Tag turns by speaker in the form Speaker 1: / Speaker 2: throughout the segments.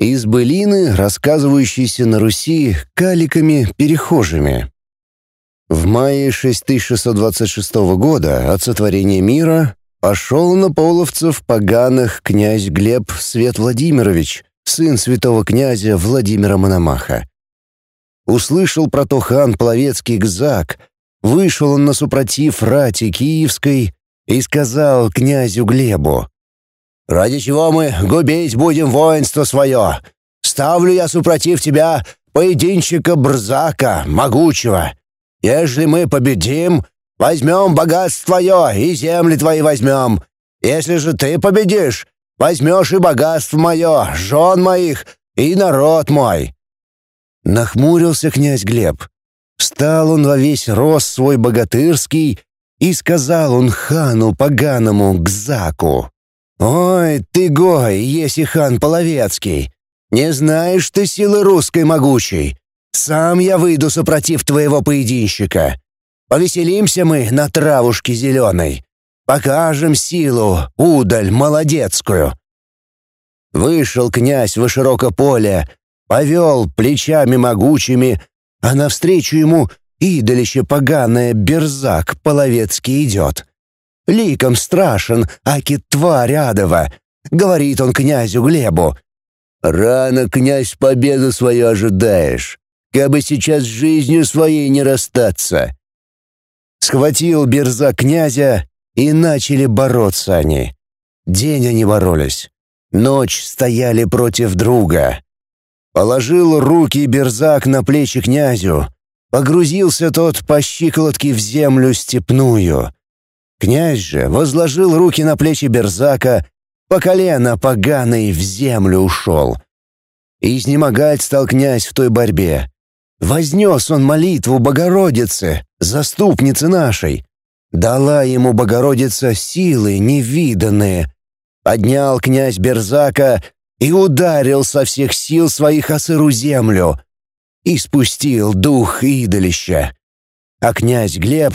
Speaker 1: из былины, рассказывающейся на Руси каликами-перехожими. В мае 6626 года от сотворения мира пошел на половцев поганых князь Глеб Свет Владимирович, сын святого князя Владимира Мономаха. Услышал про то хан Половецкий Гзак, вышел он на супротив рати Киевской и сказал князю Глебу, «Ради чего мы губить будем воинство свое? Ставлю я супротив тебя поединщика Брзака, могучего. Если мы победим, возьмем богатство твое и земли твои возьмем. Если же ты победишь, возьмешь и богатство мое, жен моих и народ мой». Нахмурился князь Глеб. Встал он во весь рост свой богатырский, и сказал он хану поганому Гзаку. «Ой, ты гой, еси хан Половецкий, не знаешь ты силы русской могучей. Сам я выйду супротив твоего поединщика. Повеселимся мы на травушке зеленой. Покажем силу, удаль молодецкую». Вышел князь в широкое поле, повел плечами могучими, а навстречу ему идолище поганое Берзак Половецкий идет. Ликом страшен, аки тварь адова, говорит он князю Глебу. «Рано, князь, победу свою ожидаешь, кабы сейчас с жизнью своей не расстаться». Схватил Берзак князя, и начали бороться они. День они боролись, ночь стояли против друга. Положил руки Берзак на плечи князю. Погрузился тот по щиколотке в землю степную. Князь же возложил руки на плечи Берзака, по колено поганый в землю ушел. Изнемогать стал князь в той борьбе. Вознес он молитву Богородице, заступнице нашей. Дала ему Богородица силы невиданные. Поднял князь Берзака и ударил со всех сил своих о сыру землю, и спустил дух идолища. А князь Глеб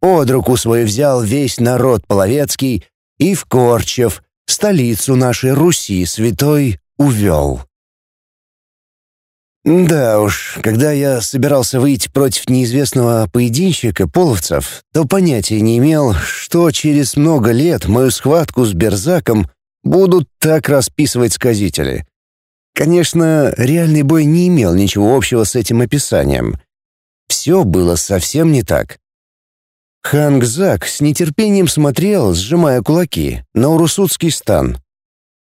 Speaker 1: под руку свою взял весь народ половецкий и в Корчев, столицу нашей Руси святой, увел. Да уж, когда я собирался выйти против неизвестного поединщика половцев, то понятия не имел, что через много лет мою схватку с Берзаком будут так расписывать сказители. Конечно, реальный бой не имел ничего общего с этим описанием. Все было совсем не так. Хангзак с нетерпением смотрел, сжимая кулаки, на урусутский стан.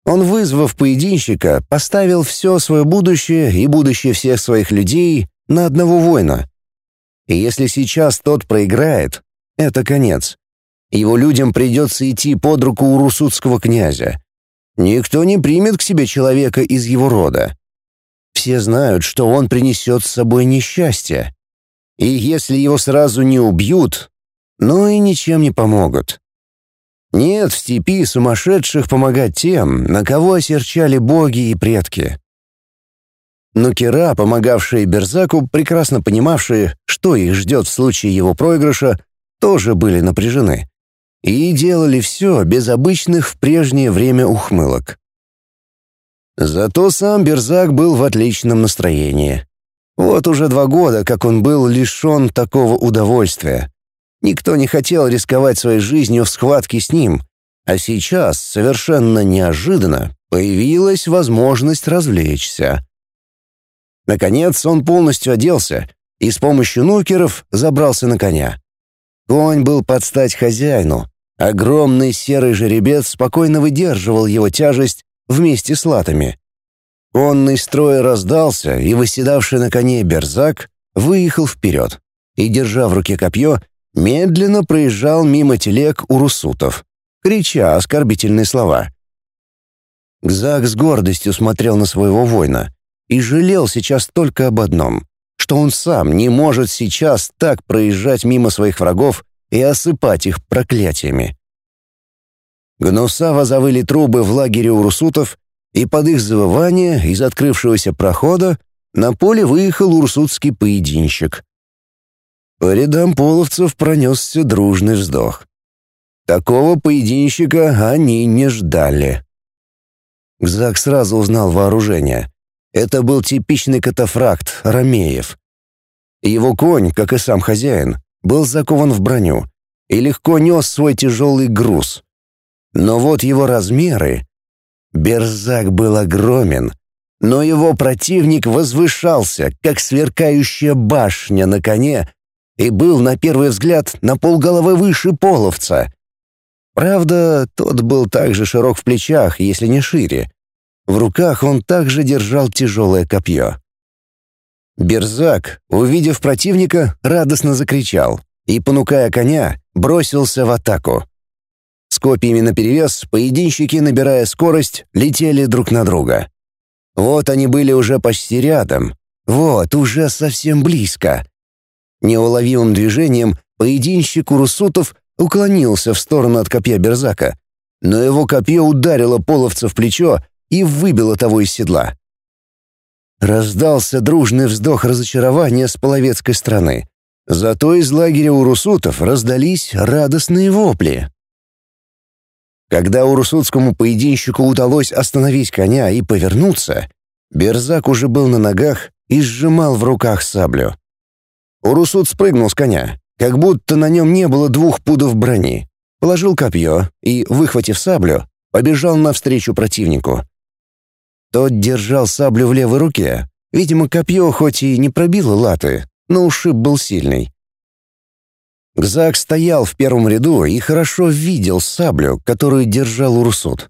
Speaker 1: Он, вызвав поединщика, поставил все свое будущее и будущее всех своих людей на одного воина. И если сейчас тот проиграет, это конец. Его людям придется идти под руку у русудского князя. Никто не примет к себе человека из его рода. Все знают, что он принесет с собой несчастье. И если его сразу не убьют, ну и ничем не помогут. Нет в степи сумасшедших помогать тем, на кого осерчали боги и предки. Но Кира, помогавшие Берзаку, прекрасно понимавшие, что их ждет в случае его проигрыша, тоже были напряжены и делали все без обычных в прежнее время ухмылок. Зато сам Берзак был в отличном настроении. Вот уже два года, как он был лишен такого удовольствия. Никто не хотел рисковать своей жизнью в схватке с ним, а сейчас, совершенно неожиданно, появилась возможность развлечься. Наконец он полностью оделся и с помощью нукеров забрался на коня. Конь был под стать хозяину, Огромный серый жеребец спокойно выдерживал его тяжесть вместе с латами. Конный строй раздался, и восседавший на коне Берзак выехал вперед и, держа в руке копье, медленно проезжал мимо телег у русутов, крича оскорбительные слова. Гзак с гордостью смотрел на своего воина и жалел сейчас только об одном, что он сам не может сейчас так проезжать мимо своих врагов и осыпать их проклятиями. Гнусаво завыли трубы в лагере у русутов, и под их завывание из открывшегося прохода на поле выехал урсутский поединщик. По рядам половцев пронесся дружный вздох. Такого поединщика они не ждали. Гзак сразу узнал вооружение. Это был типичный катафракт, Ромеев. Его конь, как и сам хозяин, был закован в броню и легко нес свой тяжелый груз. Но вот его размеры... Берзак был огромен, но его противник возвышался, как сверкающая башня на коне, и был, на первый взгляд, на полголовы выше половца. Правда, тот был также широк в плечах, если не шире. В руках он также держал тяжелое копье. Берзак, увидев противника, радостно закричал и, понукая коня, бросился в атаку. С копьями наперевес поединщики, набирая скорость, летели друг на друга. Вот они были уже почти рядом. Вот, уже совсем близко. Неуловимым движением поединщик Урусутов уклонился в сторону от копья Берзака, но его копье ударило половца в плечо и выбило того из седла. Раздался дружный вздох разочарования с половецкой стороны. Зато из лагеря урусутов раздались радостные вопли. Когда урусутскому поединщику удалось остановить коня и повернуться, Берзак уже был на ногах и сжимал в руках саблю. Урусут спрыгнул с коня, как будто на нем не было двух пудов брони, положил копье и, выхватив саблю, побежал навстречу противнику. Тот держал саблю в левой руке. Видимо, копье хоть и не пробило латы, но ушиб был сильный. Гзак стоял в первом ряду и хорошо видел саблю, которую держал Урсут.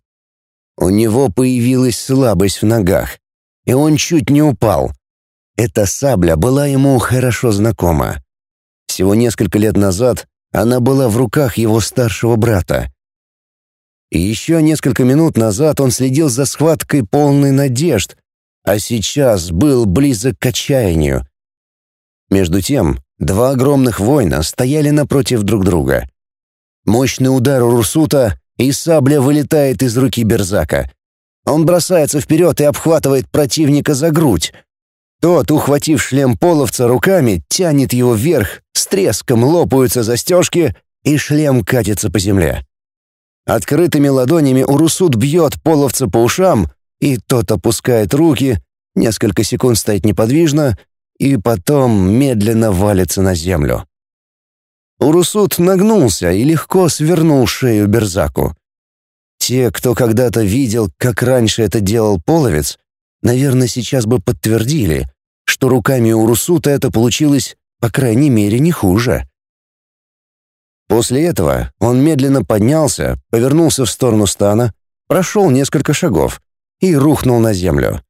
Speaker 1: У него появилась слабость в ногах, и он чуть не упал. Эта сабля была ему хорошо знакома. Всего несколько лет назад она была в руках его старшего брата. И еще несколько минут назад он следил за схваткой полной надежд, а сейчас был близок к отчаянию. Между тем, два огромных воина стояли напротив друг друга. Мощный удар у Русута, и сабля вылетает из руки Берзака. Он бросается вперед и обхватывает противника за грудь. Тот, ухватив шлем половца руками, тянет его вверх, с треском лопаются застежки, и шлем катится по земле. Открытыми ладонями Урусут бьет половца по ушам, и тот опускает руки, несколько секунд стоит неподвижно и потом медленно валится на землю. Урусут нагнулся и легко свернул шею Берзаку. Те, кто когда-то видел, как раньше это делал половец, наверное, сейчас бы подтвердили, что руками Урусута это получилось, по крайней мере, не хуже. После этого он медленно поднялся, повернулся в сторону стана, прошел несколько шагов и рухнул на землю.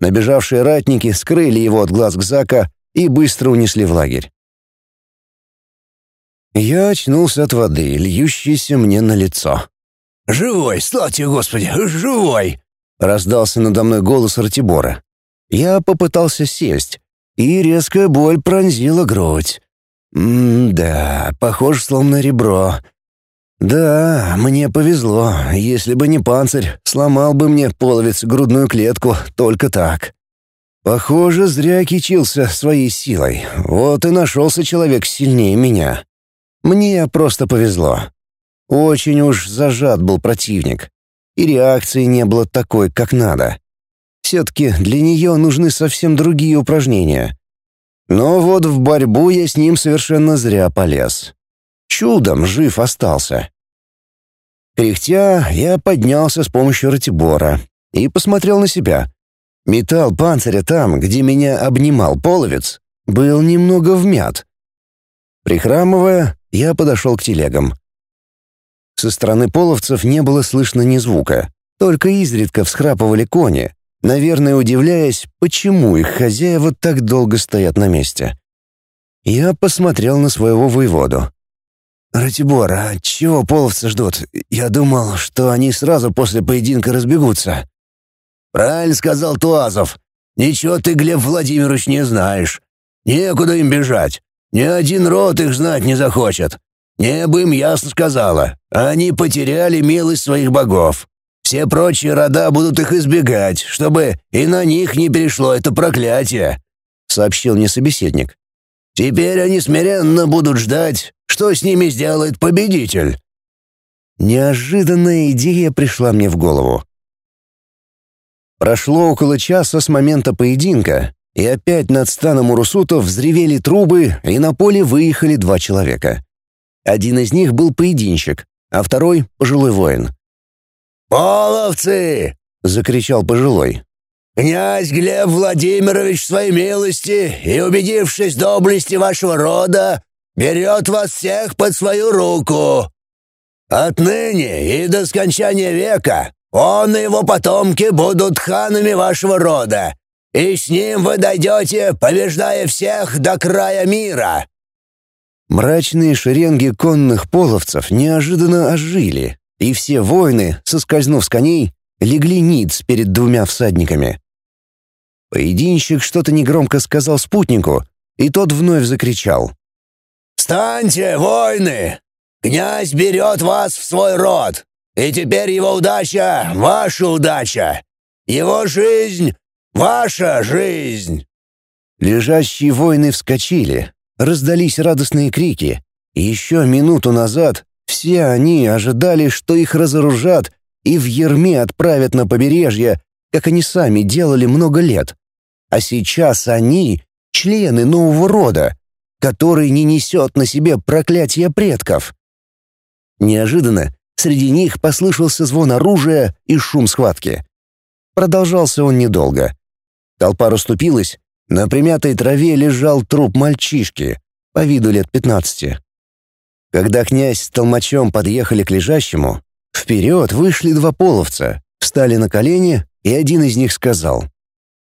Speaker 1: Набежавшие ратники скрыли его от глаз Гзака и быстро унесли в лагерь. Я очнулся от воды, льющейся мне на лицо. «Живой, слава Господи, живой!» — раздался надо мной голос Ратибора. Я попытался сесть, и резкая боль пронзила грудь. М-да, похоже, словно ребро. Да, мне повезло. Если бы не панцирь, сломал бы мне половец грудную клетку только так. Похоже, зря кичился своей силой. Вот и нашелся человек сильнее меня. Мне просто повезло. Очень уж зажат был противник. И реакции не было такой, как надо. Все-таки для нее нужны совсем другие упражнения. Но вот в борьбу я с ним совершенно зря полез. Чудом жив остался. Кряхтя, я поднялся с помощью ратибора и посмотрел на себя. Металл панциря там, где меня обнимал половец, был немного вмят. Прихрамывая, я подошел к телегам. Со стороны половцев не было слышно ни звука, только изредка всхрапывали кони, наверное, удивляясь, почему их хозяева так долго стоят на месте. Я посмотрел на своего воеводу. «Ратибор, а чего половцы ждут? Я думал, что они сразу после поединка разбегутся». «Правильно сказал Туазов. Ничего ты, Глеб Владимирович, не знаешь. Некуда им бежать. Ни один род их знать не захочет. Небо им ясно сказала. Они потеряли милость своих богов. Все прочие рода будут их избегать, чтобы и на них не перешло это проклятие», — сообщил мне собеседник. «Теперь они смиренно будут ждать, что с ними сделает победитель». Неожиданная идея пришла мне в голову. Прошло около часа с момента поединка, и опять над станом урусутов взревели трубы, и на поле выехали два человека. Один из них был поединщик, а второй — пожилой воин.
Speaker 2: «Половцы!» — закричал пожилой. «Князь Глеб Владимирович своей милости и, убедившись в доблести вашего рода, берет вас всех под свою руку. Отныне и до скончания века он и его потомки будут ханами вашего рода, и с ним вы дойдете, побеждая всех до края мира».
Speaker 1: Мрачные шеренги конных половцев неожиданно ожили, и все воины, соскользнув с коней, легли ниц перед двумя всадниками. Поединщик что-то негромко сказал спутнику, и тот вновь закричал.
Speaker 2: «Встаньте, воины! Князь берет вас в свой род, и теперь его удача — ваша удача! Его жизнь — ваша жизнь!»
Speaker 1: Лежащие воины вскочили, раздались радостные крики, еще минуту назад все они ожидали, что их разоружат и в Ерме отправят на побережье, как они сами делали много лет. А сейчас они — члены нового рода, который не несет на себе проклятие предков. Неожиданно среди них послышался звон оружия и шум схватки. Продолжался он недолго. Толпа расступилась, на примятой траве лежал труп мальчишки, по виду лет пятнадцати. Когда князь с толмачом подъехали к лежащему, вперед вышли два половца, встали на колени, и один из них сказал.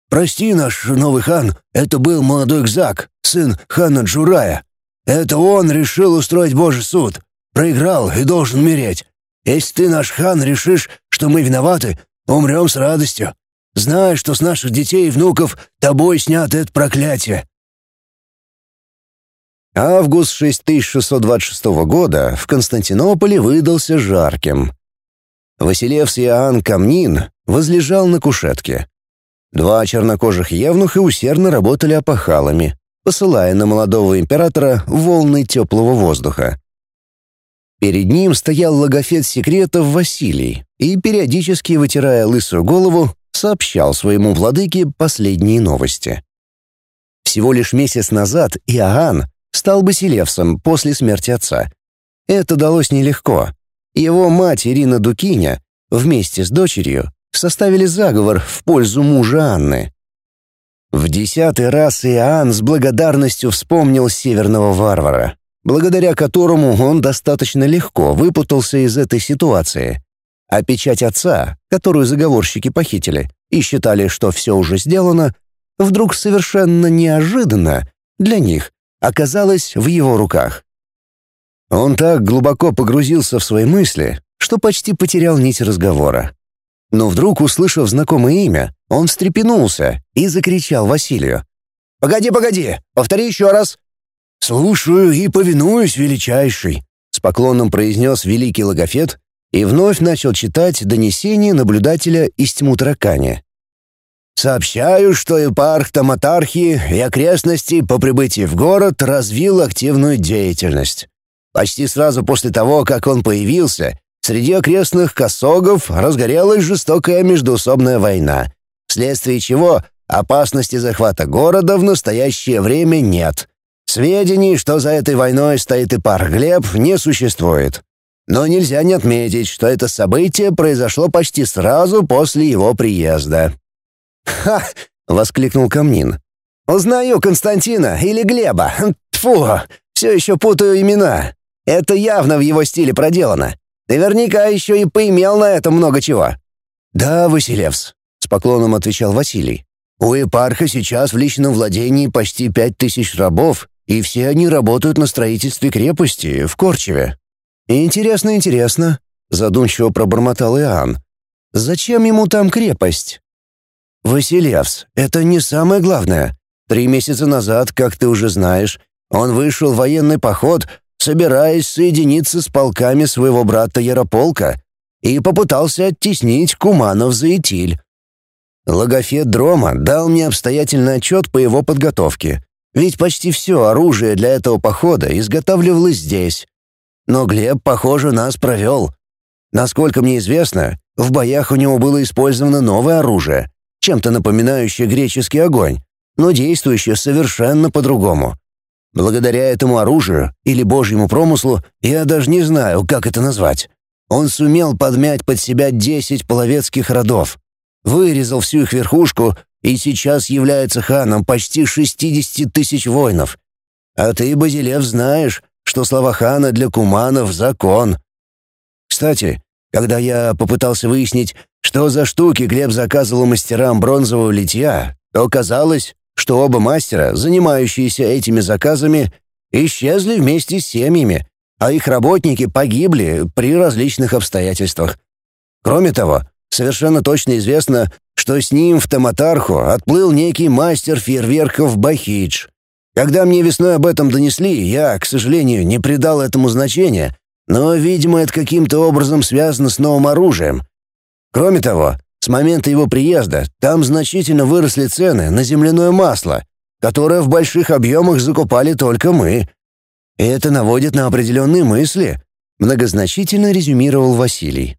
Speaker 1: «Прости, наш новый хан, это был молодой Гзак, сын хана Джурая. Это он решил устроить Божий суд. Проиграл и должен умереть. Если ты, наш хан, решишь, что мы виноваты, умрем с радостью. Знай, что с наших детей и внуков тобой снято это проклятие. Август 6626 года в Константинополе выдался жарким. Василевс Иоанн Камнин возлежал на кушетке. Два чернокожих евнуха усердно работали опахалами, посылая на молодого императора волны теплого воздуха. Перед ним стоял логофет секретов Василий и, периодически вытирая лысую голову, сообщал своему владыке последние новости. Всего лишь месяц назад Иоанн стал Басилевсом после смерти отца. Это далось нелегко. Его мать Ирина Дукиня вместе с дочерью составили заговор в пользу мужа Анны. В десятый раз Иоанн с благодарностью вспомнил северного варвара, благодаря которому он достаточно легко выпутался из этой ситуации. А печать отца, которую заговорщики похитили и считали, что все уже сделано, вдруг совершенно неожиданно для них оказалась в его руках. Он так глубоко погрузился в свои мысли, что почти потерял нить разговора. Но вдруг, услышав знакомое имя, он встрепенулся и закричал Василию. «Погоди, погоди! Повтори еще раз!» «Слушаю и повинуюсь, величайший!» С поклоном произнес великий логофет и вновь начал читать донесение наблюдателя из тьму таракани. Сообщаю, что епарх Таматархи и окрестности по прибытии в город развил активную деятельность. Почти сразу после того, как он появился, среди окрестных косогов разгорелась жестокая междоусобная война, вследствие чего опасности захвата города в настоящее время нет. Сведений, что за этой войной стоит Ипар Глеб, не существует. Но нельзя не отметить, что это событие произошло почти сразу после его приезда. «Ха!» — воскликнул Камнин. «Узнаю Константина или Глеба. Тфу, все еще путаю имена. Это явно в его стиле проделано. Наверняка еще и поимел на этом много чего». «Да, Василевс», — с поклоном отвечал Василий. «У епарха сейчас в личном владении почти пять тысяч рабов, и все они работают на строительстве крепости в Корчеве». «Интересно, интересно», — задумчиво пробормотал Иоанн. «Зачем ему там крепость?» «Василевс, это не самое главное. Три месяца назад, как ты уже знаешь, он вышел в военный поход, собираясь соединиться с полками своего брата Ярополка, и попытался оттеснить Куманов за Итиль. Логофет Дрома дал мне обстоятельный отчет по его подготовке, ведь почти все оружие для этого похода изготавливалось здесь. Но Глеб, похоже, нас провел. Насколько мне известно, в боях у него было использовано новое оружие, чем-то напоминающее греческий огонь, но действующее совершенно по-другому. Благодаря этому оружию или божьему промыслу, я даже не знаю, как это назвать, он сумел подмять под себя десять половецких родов, вырезал всю их верхушку и сейчас является ханом почти 60 тысяч воинов. А ты, Базилев, знаешь, что слова хана для куманов — закон. Кстати, когда я попытался выяснить, что за штуки Глеб заказывал мастерам бронзового литья, то оказалось, что оба мастера, занимающиеся этими заказами, исчезли вместе с семьями, а их работники погибли при различных обстоятельствах. Кроме того, совершенно точно известно, что с ним в Таматарху отплыл некий мастер фейерверков Бахидж. Когда мне весной об этом донесли, я, к сожалению, не придал этому значения, но, видимо, это каким-то образом связано с новым оружием. Кроме того, с момента его приезда там значительно выросли цены на земляное масло, которое в больших объемах закупали только мы. И это наводит на определенные мысли, многозначительно резюмировал Василий.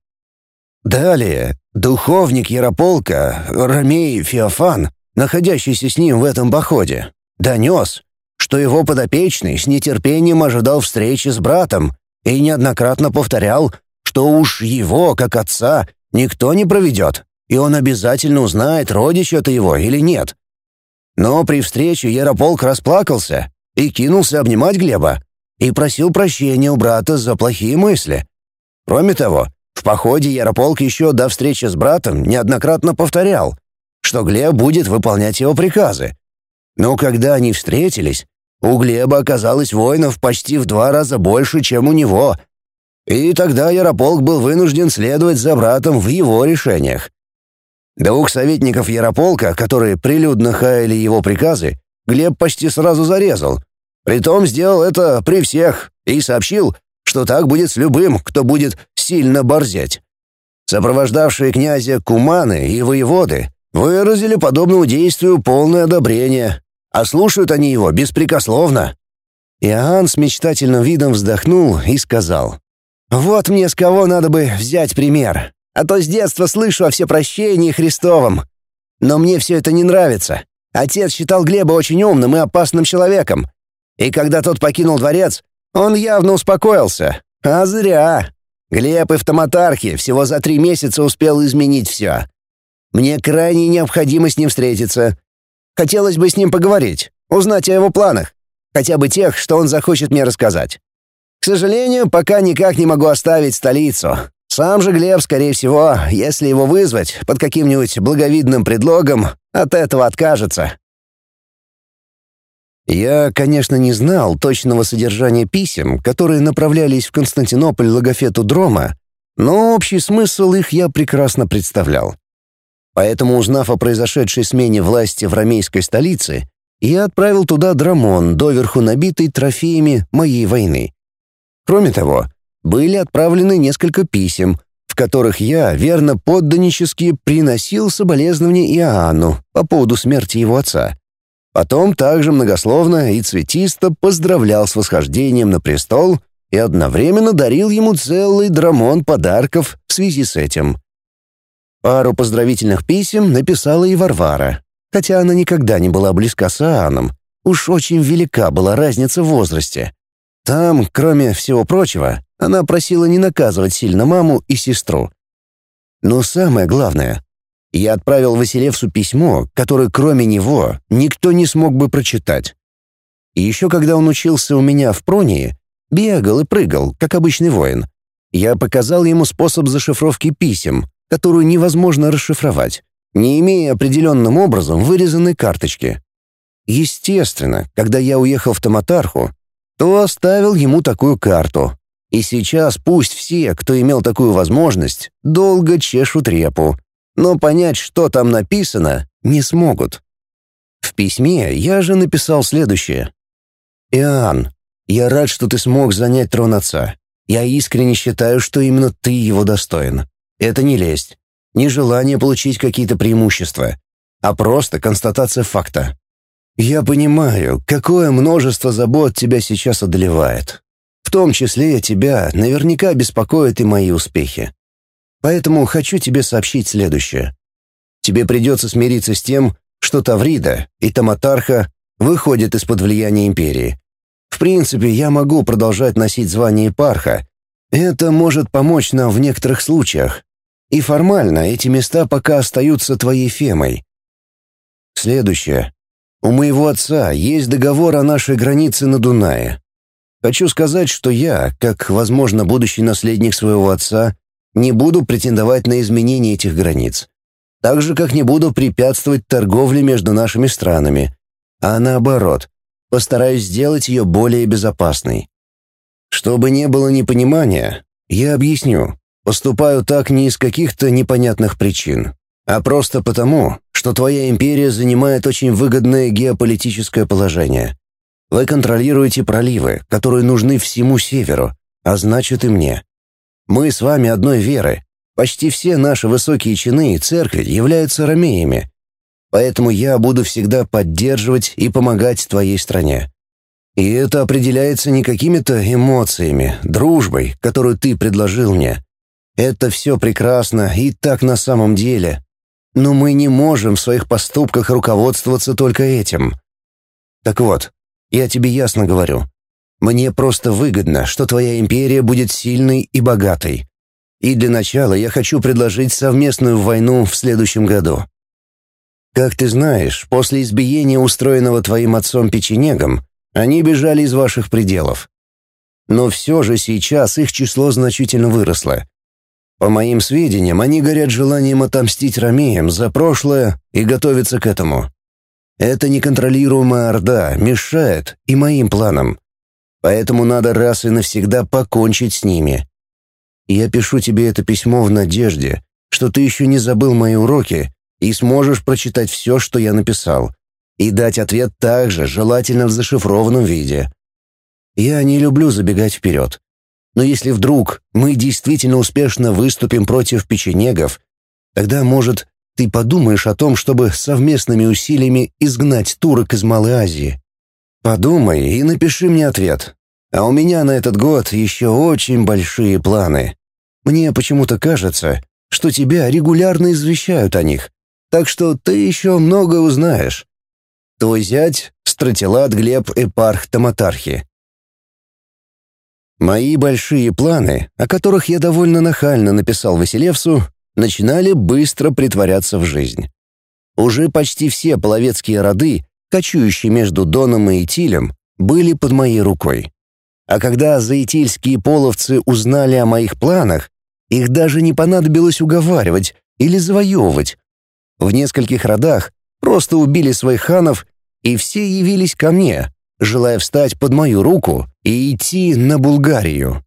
Speaker 1: Далее, духовник Ярополка, Ромей Феофан, находящийся с ним в этом походе, донес, что его подопечный с нетерпением ожидал встречи с братом и неоднократно повторял, что уж его, как отца, никто не проведет, и он обязательно узнает, родич это его или нет. Но при встрече Ярополк расплакался и кинулся обнимать Глеба и просил прощения у брата за плохие мысли. Кроме того, в походе Ярополк еще до встречи с братом неоднократно повторял, что Глеб будет выполнять его приказы. Но когда они встретились, у Глеба оказалось воинов почти в два раза больше, чем у него. И тогда Ярополк был вынужден следовать за братом в его решениях. Двух советников Ярополка, которые прилюдно хаяли его приказы, Глеб почти сразу зарезал. Притом сделал это при всех и сообщил, что так будет с любым, кто будет сильно борзеть. Сопровождавшие князя куманы и воеводы выразили подобному действию полное одобрение, а слушают они его беспрекословно. Иоанн с мечтательным видом вздохнул и сказал, «Вот мне с кого надо бы взять пример, а то с детства слышу о всепрощении Христовом. Но мне все это не нравится. Отец считал Глеба очень умным и опасным человеком. И когда тот покинул дворец, он явно успокоился. А зря. Глеб и в Томатархе всего за три месяца успел изменить все. Мне крайне необходимо с ним встретиться. Хотелось бы с ним поговорить, узнать о его планах, хотя бы тех, что он захочет мне рассказать. К сожалению, пока никак не могу оставить столицу. Сам же Глеб, скорее всего, если его вызвать под каким-нибудь благовидным предлогом, от этого откажется. Я, конечно, не знал точного содержания писем, которые направлялись в Константинополь Логофету Дрома, но общий смысл их я прекрасно представлял. Поэтому, узнав о произошедшей смене власти в ромейской столице, я отправил туда Драмон, доверху набитый трофеями моей войны. Кроме того, были отправлены несколько писем, в которых я верно подданнически приносил соболезнования Иоанну по поводу смерти его отца. Потом также многословно и цветисто поздравлял с восхождением на престол и одновременно дарил ему целый драмон подарков в связи с этим. Пару поздравительных писем написала и Варвара, хотя она никогда не была близка с Иоанном, уж очень велика была разница в возрасте. Там, кроме всего прочего, она просила не наказывать сильно маму и сестру. Но самое главное, я отправил Василевсу письмо, которое кроме него никто не смог бы прочитать. И еще когда он учился у меня в Пронии, бегал и прыгал, как обычный воин, я показал ему способ зашифровки писем, которую невозможно расшифровать, не имея определенным образом вырезанной карточки. Естественно, когда я уехал в Томатарху, то оставил ему такую карту. И сейчас пусть все, кто имел такую возможность, долго чешут репу, но понять, что там написано, не смогут. В письме я же написал следующее. «Иоанн, я рад, что ты смог занять трон отца. Я искренне считаю, что именно ты его достоин. Это не лесть, не желание получить какие-то преимущества, а просто констатация факта. Я понимаю, какое множество забот тебя сейчас одолевает. В том числе тебя наверняка беспокоят и мои успехи. Поэтому хочу тебе сообщить следующее. Тебе придется смириться с тем, что Таврида и Таматарха выходят из-под влияния империи. В принципе, я могу продолжать носить звание парха. Это может помочь нам в некоторых случаях. И формально эти места пока остаются твоей фемой. Следующее. У моего отца есть договор о нашей границе на Дунае. Хочу сказать, что я, как, возможно, будущий наследник своего отца, не буду претендовать на изменение этих границ. Так же, как не буду препятствовать торговле между нашими странами, а наоборот, постараюсь сделать ее более безопасной. Чтобы не было непонимания, я объясню. Поступаю так не из каких-то непонятных причин, а просто потому, что твоя империя занимает очень выгодное геополитическое положение. Вы контролируете проливы, которые нужны всему северу, а значит и мне. Мы с вами одной веры. Почти все наши высокие чины и церкви являются ромеями. Поэтому я буду всегда поддерживать и помогать твоей стране. И это определяется не какими-то эмоциями, дружбой, которую ты предложил мне. Это все прекрасно и так на самом деле. Но мы не можем в своих поступках руководствоваться только этим. Так вот, я тебе ясно говорю. Мне просто выгодно, что твоя империя будет сильной и богатой. И для начала я хочу предложить совместную войну в следующем году. Как ты знаешь, после избиения, устроенного твоим отцом печенегом, они бежали из ваших пределов. Но все же сейчас их число значительно выросло. По моим сведениям, они горят желанием отомстить ромеям за прошлое и готовятся к этому. Эта неконтролируемая орда мешает и моим планам. Поэтому надо раз и навсегда покончить с ними. Я пишу тебе это письмо в надежде, что ты еще не забыл мои уроки и сможешь прочитать все, что я написал, и дать ответ также, желательно в зашифрованном виде. Я не люблю забегать вперед. Но если вдруг мы действительно успешно выступим против печенегов, тогда, может, ты подумаешь о том, чтобы совместными усилиями изгнать турок из Малой Азии. Подумай и напиши мне ответ. А у меня на этот год еще очень большие планы. Мне почему-то кажется, что тебя регулярно извещают о них, так что ты еще многое узнаешь. Твой зять — Стратилат Глеб Эпарх Таматархи. Мои большие планы, о которых я довольно нахально написал Василевсу, начинали быстро притворяться в жизнь. Уже почти все половецкие роды, кочующие между Доном и Итилем, были под моей рукой. А когда заитильские половцы узнали о моих планах, их даже не понадобилось уговаривать или завоевывать. В нескольких родах просто убили своих ханов, и все явились ко мне, желая встать под мою руку и идти на Булгарию.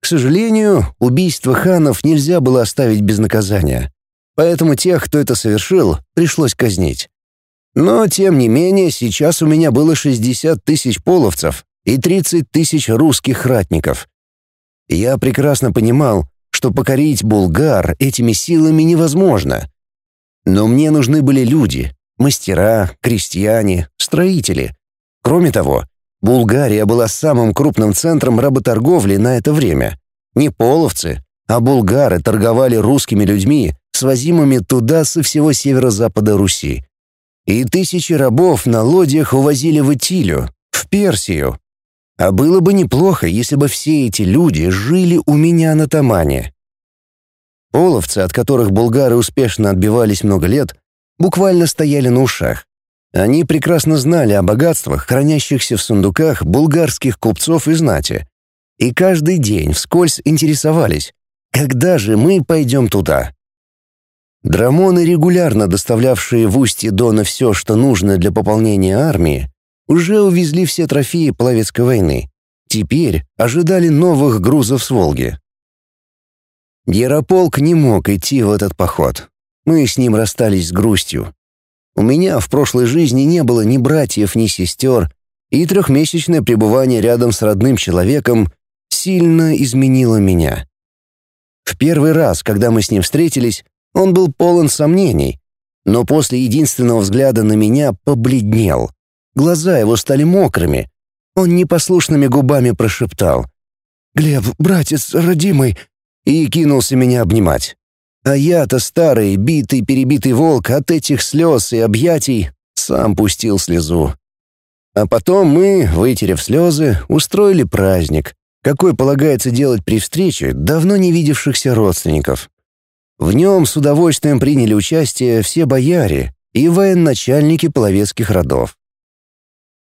Speaker 1: К сожалению, убийство ханов нельзя было оставить без наказания, поэтому тех, кто это совершил, пришлось казнить. Но, тем не менее, сейчас у меня было 60 тысяч половцев и 30 тысяч русских ратников. Я прекрасно понимал, что покорить булгар этими силами невозможно. Но мне нужны были люди, мастера, крестьяне, строители. Кроме того, Булгария была самым крупным центром работорговли на это время. Не половцы, а булгары торговали русскими людьми, свозимыми туда со всего северо-запада Руси. И тысячи рабов на лодьях увозили в Итилю, в Персию. А было бы неплохо, если бы все эти люди жили у меня на Тамане. Половцы, от которых булгары успешно отбивались много лет, буквально стояли на ушах. Они прекрасно знали о богатствах, хранящихся в сундуках булгарских купцов и знати, и каждый день вскользь интересовались, когда же мы пойдем туда. Драмоны, регулярно доставлявшие в устье Дона все, что нужно для пополнения армии, уже увезли все трофеи Половецкой войны. Теперь ожидали новых грузов с Волги. Ярополк не мог идти в этот поход. Мы с ним расстались с грустью. У меня в прошлой жизни не было ни братьев, ни сестер, и трехмесячное пребывание рядом с родным человеком сильно изменило меня. В первый раз, когда мы с ним встретились, он был полон сомнений, но после единственного взгляда на меня побледнел. Глаза его стали мокрыми. Он непослушными губами прошептал «Глеб, братец, родимый!» и кинулся меня обнимать. А я-то старый, битый, перебитый волк от этих слез и объятий сам пустил слезу. А потом мы, вытерев слезы, устроили праздник, какой полагается делать при встрече давно не видевшихся родственников. В нем с удовольствием приняли участие все бояре и военачальники половецких родов.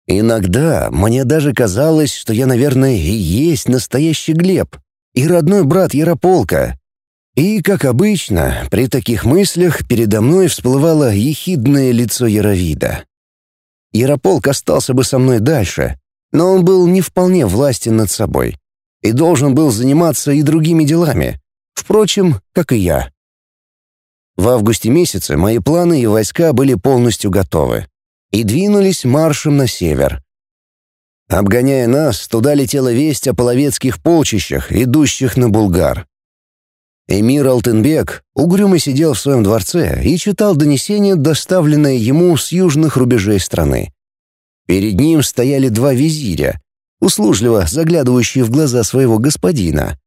Speaker 1: Иногда мне даже казалось, что я, наверное, и есть настоящий Глеб и родной брат Ярополка. И, как обычно, при таких мыслях передо мной всплывало ехидное лицо Яровида. Ярополк остался бы со мной дальше, но он был не вполне властен над собой и должен был заниматься и другими делами, впрочем, как и я. В августе месяце мои планы и войска были полностью готовы и двинулись маршем на север. Обгоняя нас, туда летела весть о половецких полчищах, идущих на Булгар. Эмир Алтынбек угрюмо сидел в своем дворце и читал донесение, доставленное ему с южных рубежей страны. Перед ним стояли два визиря, услужливо заглядывающие в глаза своего господина.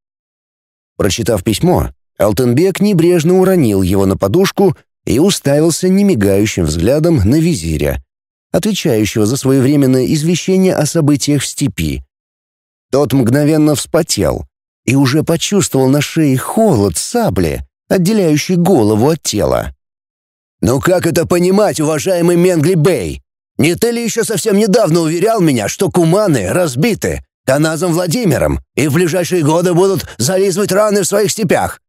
Speaker 1: Прочитав письмо, Алтынбек небрежно уронил его на подушку и уставился немигающим взглядом на визиря, отвечающего за своевременное извещение о событиях в степи. Тот мгновенно вспотел и уже почувствовал на шее холод сабли, отделяющий голову от тела.
Speaker 2: «Ну как это понимать, уважаемый Менгли Бэй? Не ты ли еще совсем недавно уверял меня, что куманы разбиты Каназом Владимиром и в ближайшие годы будут зализывать раны в своих степях?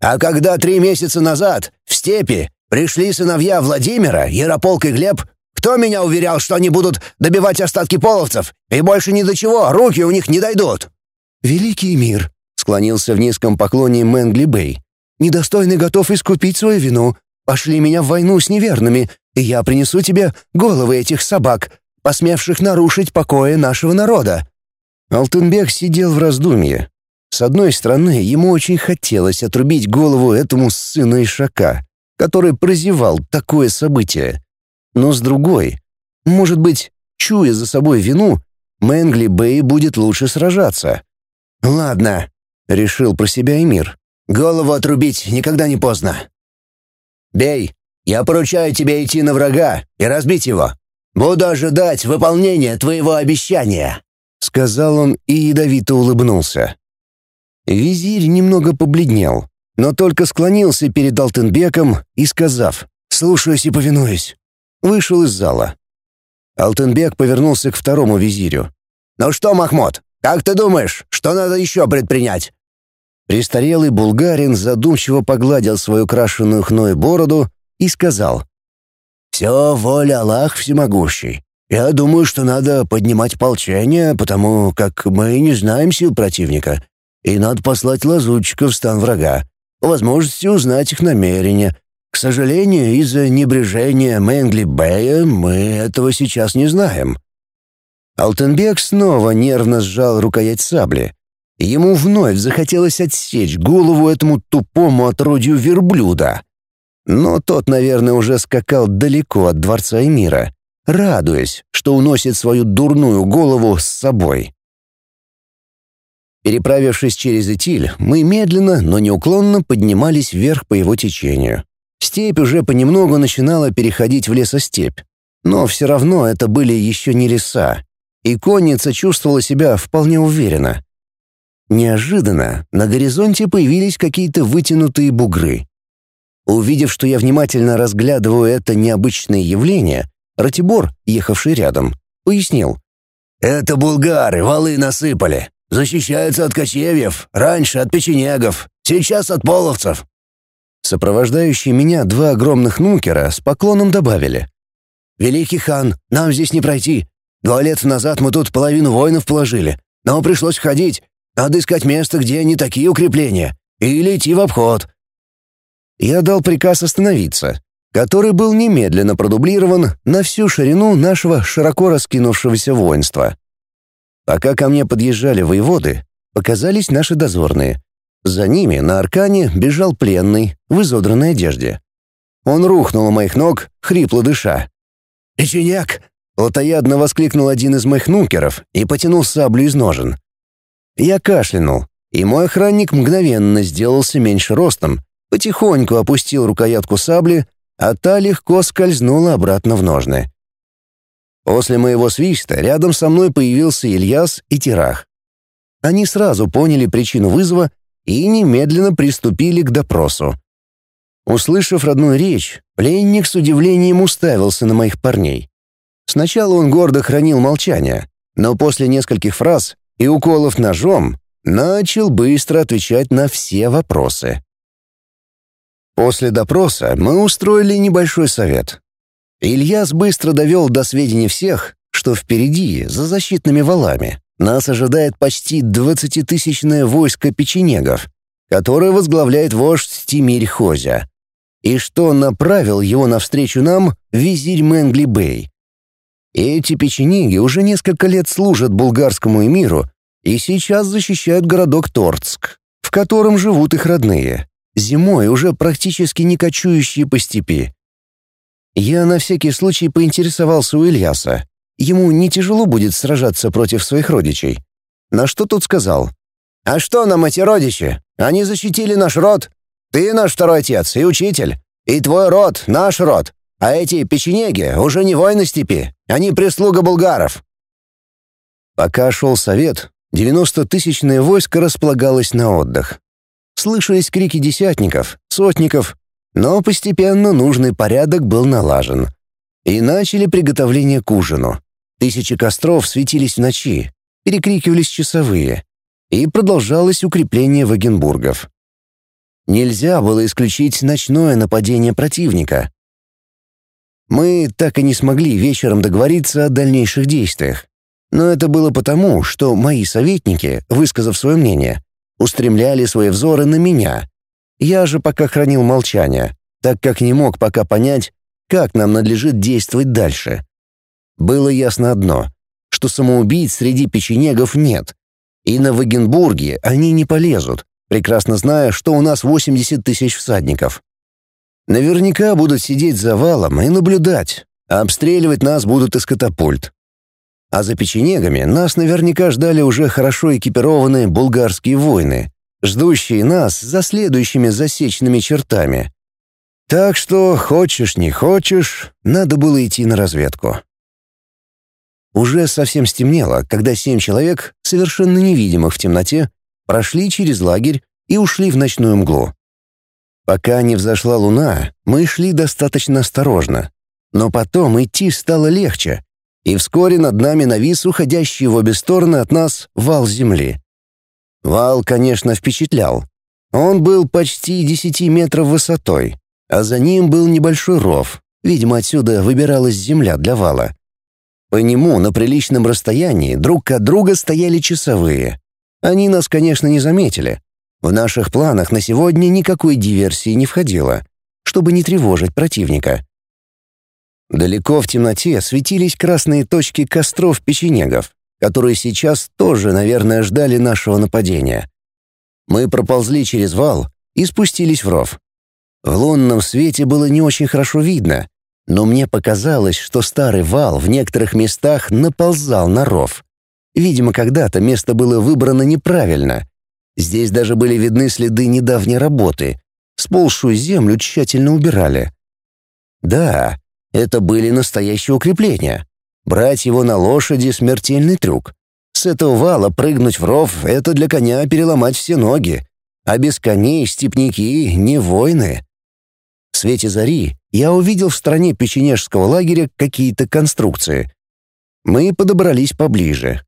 Speaker 2: А когда три месяца назад в степи пришли сыновья Владимира, Ярополк и Глеб, кто меня уверял, что они будут добивать остатки половцев, и больше ни до чего руки у них не дойдут?»
Speaker 1: «Великий мир», — склонился в низком поклоне Мэнгли Бэй. «Недостойный готов искупить свою вину. Пошли меня в войну с неверными, и я принесу тебе головы этих собак, посмевших нарушить покои нашего народа». Алтынбек сидел в раздумье. С одной стороны, ему очень хотелось отрубить голову этому сыну Ишака, который прозевал такое событие. Но с другой, может быть, чуя за собой вину, Мэнгли Бэй будет лучше сражаться.
Speaker 2: «Ладно», — решил про себя Эмир. «Голову отрубить никогда не поздно. Бей, я поручаю тебе идти на врага и разбить его. Буду ожидать выполнения твоего обещания», —
Speaker 1: сказал он и ядовито улыбнулся. Визирь немного побледнел, но только склонился перед Алтенбеком и, сказав «Слушаюсь и повинуюсь», вышел из зала. Алтенбек повернулся к второму визирю.
Speaker 2: «Ну что, Махмуд, как ты думаешь, что надо еще предпринять?»
Speaker 1: Престарелый булгарин задумчиво погладил свою крашеную хной бороду и сказал.
Speaker 2: «Все воля Аллах всемогущий. Я думаю, что надо поднимать полчение, потому как мы не знаем сил противника, и надо послать лазутчиков в стан врага, по возможности узнать их намерения. К сожалению, из-за небрежения Мэнгли Бэя мы этого сейчас не знаем».
Speaker 1: Алтенбек снова нервно сжал рукоять сабли. Ему вновь захотелось отсечь голову этому тупому отродью верблюда. Но тот, наверное, уже скакал далеко от дворца Эмира, радуясь, что уносит свою дурную голову с собой. Переправившись через Итиль, мы медленно, но неуклонно поднимались вверх по его течению. Степь уже понемногу начинала переходить в лесостепь. Но все равно это были еще не леса, и конница чувствовала себя вполне уверенно. Неожиданно на горизонте появились какие-то вытянутые бугры. Увидев, что я внимательно разглядываю это необычное явление, Ратибор, ехавший рядом, пояснил.
Speaker 2: «Это булгары, валы насыпали. Защищаются от кочевьев, раньше от печенегов, сейчас от половцев».
Speaker 1: Сопровождающие меня два огромных нукера с поклоном добавили.
Speaker 2: «Великий хан, нам здесь не пройти. Два лет назад мы тут половину воинов положили, но пришлось ходить. Надо искать место, где не такие укрепления, или идти в обход».
Speaker 1: Я дал приказ остановиться, который был немедленно продублирован на всю ширину нашего широко раскинувшегося воинства. Пока ко мне подъезжали воеводы, показались наши дозорные. За ними на аркане бежал пленный в изодранной одежде. Он рухнул у моих ног, хрипло дыша.
Speaker 2: «Печеняк!»
Speaker 1: — плотоядно воскликнул один из моих нукеров и потянул саблю из ножен. Я кашлянул, и мой охранник мгновенно сделался меньше ростом потихоньку опустил рукоятку сабли, а та легко скользнула обратно в ножны. После моего свиста рядом со мной появился Ильяс и Тирах. Они сразу поняли причину вызова и немедленно приступили к допросу. Услышав родную речь, пленник с удивлением уставился на моих парней. Сначала он гордо хранил молчание, но после нескольких фраз и уколов ножом начал быстро отвечать на все вопросы. После допроса мы устроили небольшой совет. Ильяс быстро довел до сведения всех, что впереди, за защитными валами, нас ожидает почти двадцатитысячное войско печенегов, которое возглавляет вождь Тимирь Хозя, и что направил его навстречу нам визирь Мэнгли Бэй. Эти печенеги уже несколько лет служат булгарскому эмиру и сейчас защищают городок Торцк, в котором живут их родные, зимой уже практически не кочующие по степи. Я на всякий случай поинтересовался у Ильяса, Ему не тяжело будет сражаться против своих родичей. На что тот сказал? «А что нам эти родичи? Они защитили наш род. Ты наш второй отец и учитель. И твой род — наш род. А эти печенеги уже не воины степи. Они прислуга булгаров». Пока шел совет, девяностотысячное войско располагалось на отдых. Слышались крики десятников, сотников, но постепенно нужный порядок был налажен. И начали приготовление к ужину. Тысячи костров светились в ночи, перекрикивались часовые, и продолжалось укрепление вагенбургов. Нельзя было исключить ночное нападение противника. Мы так и не смогли вечером договориться о дальнейших действиях. Но это было потому, что мои советники, высказав свое мнение, устремляли свои взоры на меня. Я же пока хранил молчание, так как не мог пока понять, как нам надлежит действовать дальше. Было ясно одно, что самоубийц среди печенегов нет. И на Вагенбурге они не полезут, прекрасно зная, что у нас 80 тысяч всадников. Наверняка будут сидеть за валом и наблюдать, а обстреливать нас будут из катапульт. А за печенегами нас наверняка ждали уже хорошо экипированные булгарские воины, ждущие нас за следующими засечными чертами. Так что, хочешь не хочешь, надо было идти на разведку. Уже совсем стемнело, когда семь человек, совершенно невидимых в темноте, прошли через лагерь и ушли в ночную мглу. Пока не взошла луна, мы шли достаточно осторожно. Но потом идти стало легче, и вскоре над нами навис уходящий в обе стороны от нас вал земли. Вал, конечно, впечатлял. Он был почти десяти метров высотой, а за ним был небольшой ров. Видимо, отсюда выбиралась земля для вала. По нему на приличном расстоянии друг от друга стояли часовые. Они нас, конечно, не заметили. В наших планах на сегодня никакой диверсии не входило, чтобы не тревожить противника. Далеко в темноте светились красные точки костров печенегов, которые сейчас тоже, наверное, ждали нашего нападения. Мы проползли через вал и спустились в ров. В лунном свете было не очень хорошо видно, но мне показалось, что старый вал в некоторых местах наползал на ров. Видимо, когда-то место было выбрано неправильно. Здесь даже были видны следы недавней работы. Сползшую землю тщательно убирали. Да, это были настоящие укрепления. Брать его на лошади — смертельный трюк. С этого вала прыгнуть в ров — это для коня переломать все ноги. А без коней степняки — не воины. В свете зари я увидел в стороне печенежского лагеря какие-то конструкции. Мы подобрались поближе.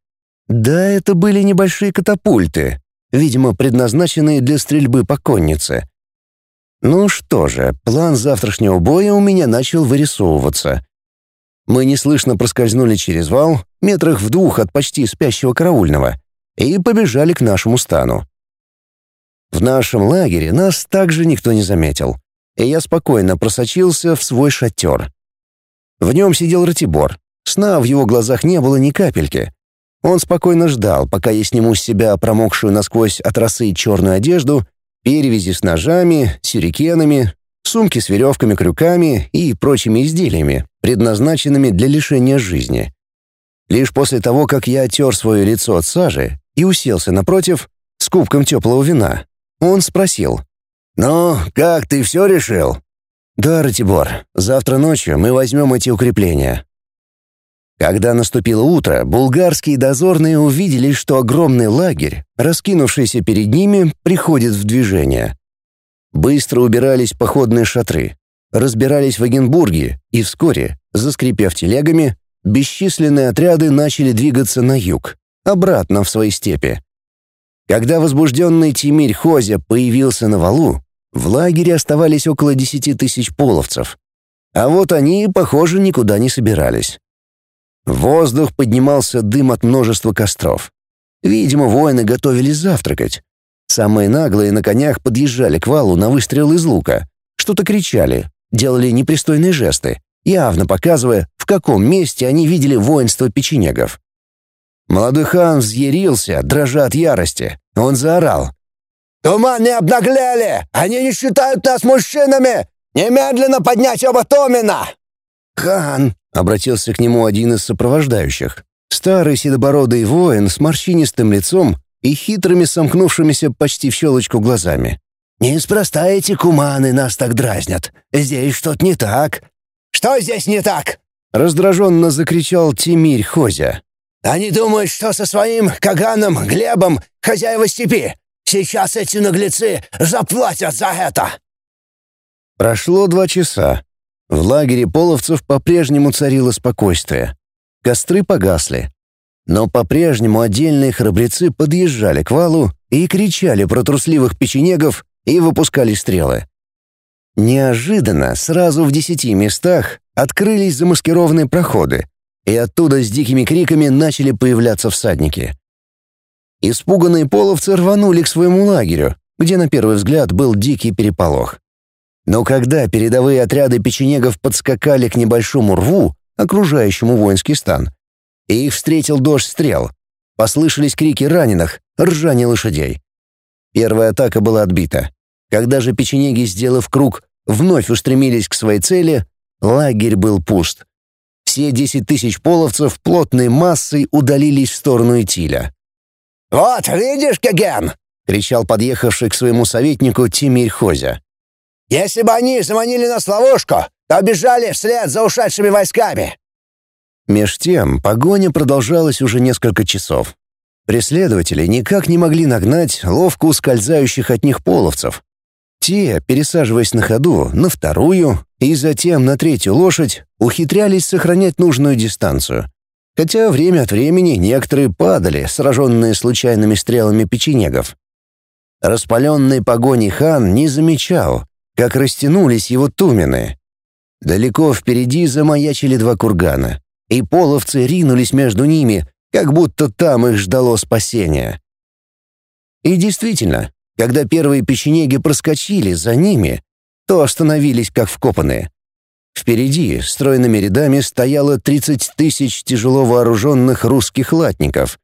Speaker 1: Да, это были небольшие катапульты, видимо, предназначенные для стрельбы по коннице. Ну что же, план завтрашнего боя у меня начал вырисовываться. Мы неслышно проскользнули через вал, метрах в двух от почти спящего караульного, и побежали к нашему стану. В нашем лагере нас также никто не заметил и я спокойно просочился в свой шатер. В нем сидел Ратибор. Сна в его глазах не было ни капельки. Он спокойно ждал, пока я сниму с себя промокшую насквозь от росы черную одежду, перевязи с ножами, сюрикенами, сумки с веревками, крюками и прочими изделиями, предназначенными для лишения жизни. Лишь после того, как я оттер свое лицо от сажи и уселся напротив с кубком теплого вина, он спросил, «Ну, как, ты все решил?» «Да, Ратибор, завтра ночью мы возьмем эти укрепления». Когда наступило утро, булгарские дозорные увидели, что огромный лагерь, раскинувшийся перед ними, приходит в движение. Быстро убирались походные шатры, разбирались в Эгенбурге, и вскоре, заскрипев телегами, бесчисленные отряды начали двигаться на юг, обратно в свои степи. Когда возбужденный Тимирь Хозя появился на валу, в лагере оставались около десяти тысяч половцев. А вот они, похоже, никуда не собирались. В воздух поднимался дым от множества костров. Видимо, воины готовились завтракать. Самые наглые на конях подъезжали к валу на выстрел из лука, что-то кричали, делали непристойные жесты, явно показывая, в каком месте они видели воинство печенегов. Молодой хан взъярился, дрожа от ярости. Он заорал.
Speaker 2: «Туман не обнагляли! Они не считают нас мужчинами! Немедленно поднять оба Томина!»
Speaker 1: «Хан!» — обратился к нему один из сопровождающих. Старый седобородый воин с морщинистым лицом и хитрыми сомкнувшимися почти в щелочку глазами.
Speaker 2: «Неспроста эти куманы нас так дразнят. Здесь что-то не так». «Что здесь не так?»
Speaker 1: — раздраженно закричал Тимирь Хозя.
Speaker 2: Они думают, что со своим Каганом Глебом хозяева степи. Сейчас эти наглецы заплатят за это!»
Speaker 1: Прошло два часа. В лагере половцев по-прежнему царило спокойствие. Костры погасли. Но по-прежнему отдельные храбрецы подъезжали к валу и кричали про трусливых печенегов и выпускали стрелы. Неожиданно сразу в десяти местах открылись замаскированные проходы, и оттуда с дикими криками начали появляться всадники. Испуганные половцы рванули к своему лагерю, где на первый взгляд был дикий переполох. Но когда передовые отряды печенегов подскакали к небольшому рву, окружающему воинский стан, и их встретил дождь стрел, послышались крики раненых, ржание лошадей. Первая атака была отбита. Когда же печенеги, сделав круг, вновь устремились к своей цели, лагерь был пуст. Все десять тысяч половцев плотной массой удалились в сторону Итиля.
Speaker 2: «Вот, видишь, Кеген!» — кричал подъехавший к своему советнику Тимирь Хозя. «Если бы они заманили нас в ловушку, то бежали вслед за ушедшими войсками!»
Speaker 1: Меж тем погоня продолжалась уже несколько часов. Преследователи никак не могли нагнать ловко ускользающих от них половцев. Те, пересаживаясь на ходу на вторую и затем на третью лошадь, ухитрялись сохранять нужную дистанцию. Хотя время от времени некоторые падали, сраженные случайными стрелами печенегов. Распаленный погоней хан не замечал, как растянулись его тумены. Далеко впереди замаячили два кургана, и половцы ринулись между ними, как будто там их ждало спасение. И действительно, когда первые печенеги проскочили за ними, то остановились как вкопанные. Впереди стройными рядами стояло 30 тысяч тяжело вооруженных русских латников.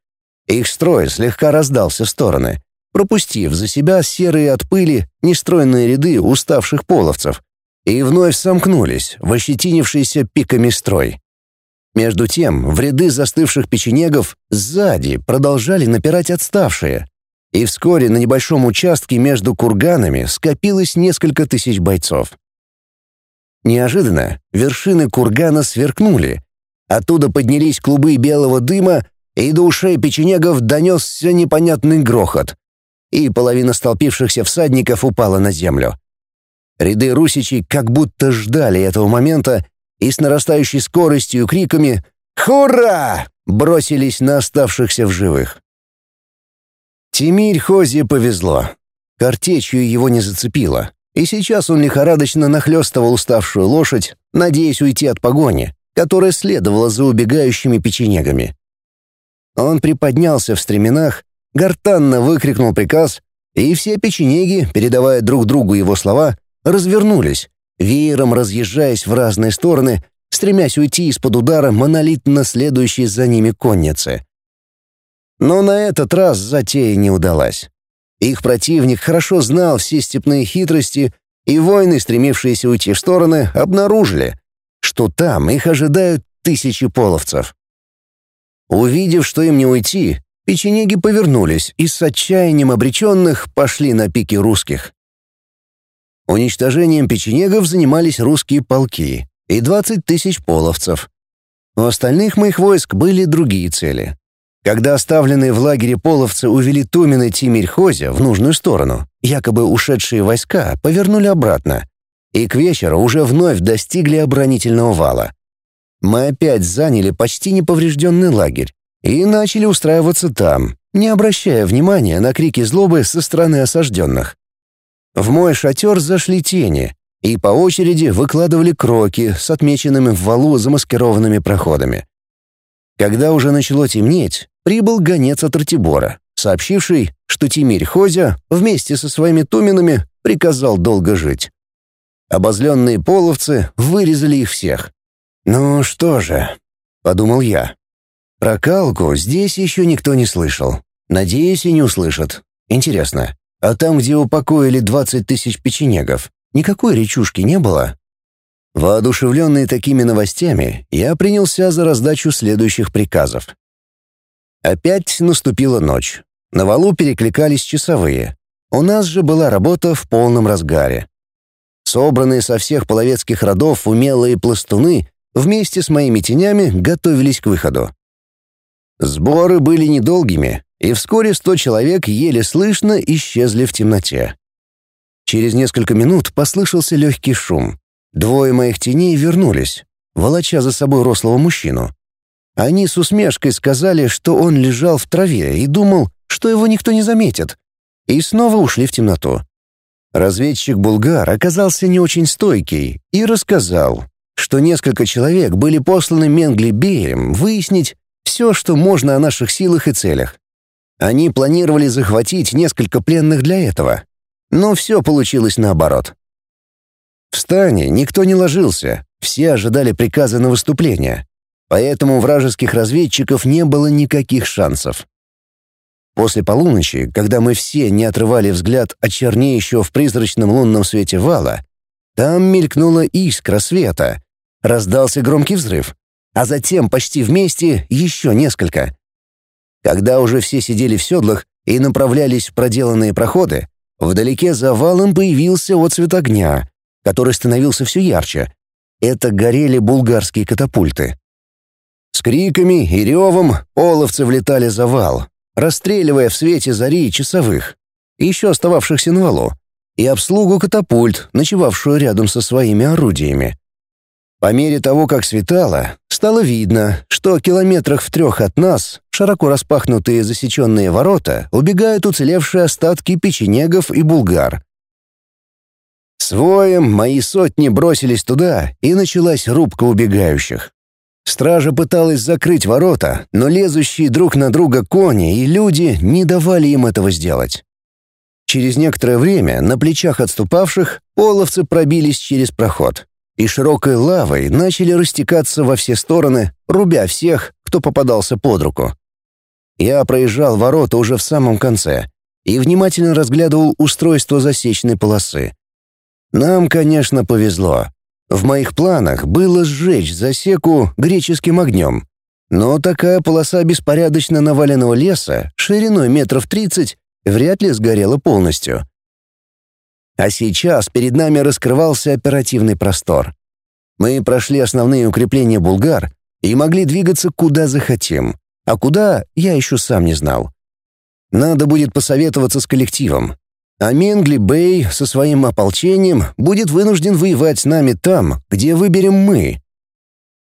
Speaker 1: Их строй слегка раздался в стороны, пропустив за себя серые от пыли нестройные ряды уставших половцев, и вновь сомкнулись в ощетинившийся пиками строй. Между тем, в ряды застывших печенегов сзади продолжали напирать отставшие, и вскоре на небольшом участке между курганами скопилось несколько тысяч бойцов. Неожиданно вершины кургана сверкнули, оттуда поднялись клубы белого дыма, и до ушей печенегов донесся непонятный грохот, и половина столпившихся всадников упала на землю. Ряды русичей как будто ждали этого момента и с нарастающей скоростью криками «Хура!» бросились на оставшихся в живых. Тимирь Хозе повезло. Картечью его не зацепило, и сейчас он лихорадочно нахлёстывал уставшую лошадь, надеясь уйти от погони, которая следовала за убегающими печенегами. Он приподнялся в стременах, гортанно выкрикнул приказ, и все печенеги, передавая друг другу его слова, развернулись, веером разъезжаясь в разные стороны, стремясь уйти из-под удара монолитно следующей за ними конницы. Но на этот раз затея не удалась. Их противник хорошо знал все степные хитрости, и воины, стремившиеся уйти в стороны, обнаружили, что там их ожидают тысячи половцев. Увидев, что им не уйти, печенеги повернулись и с отчаянием обреченных пошли на пики русских. Уничтожением печенегов занимались русские полки и 20 тысяч половцев. У остальных моих войск были другие цели. Когда оставленные в лагере половцы увели Тумин и Тимирь-Хозя в нужную сторону, якобы ушедшие войска повернули обратно, и к вечеру уже вновь достигли оборонительного вала. Мы опять заняли почти неповрежденный лагерь и начали устраиваться там, не обращая внимания на крики злобы со стороны осажденных. В мой шатер зашли тени и по очереди выкладывали кроки с отмеченными в валу замаскированными проходами. Когда уже начало темнеть, прибыл гонец от Ратибора, сообщивший, что Тимирь Хозя вместе со своими туменами приказал долго жить. Обозленные половцы вырезали их всех. «Ну что же», — подумал я. Про Калку здесь еще никто не слышал. Надеюсь, и не услышат. Интересно, а там, где упокоили 20 тысяч печенегов, никакой речушки не было? Воодушевленный такими новостями, я принялся за раздачу следующих приказов. Опять наступила ночь. На валу перекликались часовые. У нас же была работа в полном разгаре. Собранные со всех половецких родов умелые пластуны вместе с моими тенями готовились к выходу. Сборы были недолгими, и вскоре сто человек еле слышно исчезли в темноте. Через несколько минут послышался легкий шум. Двое моих теней вернулись, волоча за собой рослого мужчину. Они с усмешкой сказали, что он лежал в траве и думал, что его никто не заметит, и снова ушли в темноту. Разведчик Булгар оказался не очень стойкий и рассказал, что несколько человек были посланы Менгли Беем выяснить, все, что можно о наших силах и целях. Они планировали захватить несколько пленных для этого, но все получилось наоборот. В стане никто не ложился, все ожидали приказа на выступление, поэтому вражеских разведчиков не было никаких шансов. После полуночи, когда мы все не отрывали взгляд от чернеющего в призрачном лунном свете вала, там мелькнула искра света, раздался громкий взрыв, а затем почти вместе еще несколько. Когда уже все сидели в седлах и направлялись в проделанные проходы, вдалеке за валом появился отцвет огня, который становился все ярче. Это горели булгарские катапульты. С криками и ревом оловцы влетали за вал, расстреливая в свете зари часовых, еще остававшихся на валу, и обслугу катапульт, ночевавшую рядом со своими орудиями. По мере того, как светало, стало видно, что километрах в трех от нас широко распахнутые засеченные ворота убегают уцелевшие остатки печенегов и булгар. Своем мои сотни бросились туда, и началась рубка убегающих. Стража пыталась закрыть ворота, но лезущие друг на друга кони и люди не давали им этого сделать. Через некоторое время на плечах отступавших половцы пробились через проход и широкой лавой начали растекаться во все стороны, рубя всех, кто попадался под руку. Я проезжал ворота уже в самом конце и внимательно разглядывал устройство засечной полосы. Нам, конечно, повезло. В моих планах было сжечь засеку греческим огнем, но такая полоса беспорядочно наваленного леса шириной метров тридцать вряд ли сгорела полностью. А сейчас перед нами раскрывался оперативный простор. Мы прошли основные укрепления булгар и могли двигаться куда захотим, а куда я еще сам не знал. Надо будет посоветоваться с коллективом. А Менгли Бэй со своим ополчением будет вынужден воевать с нами там, где выберем мы.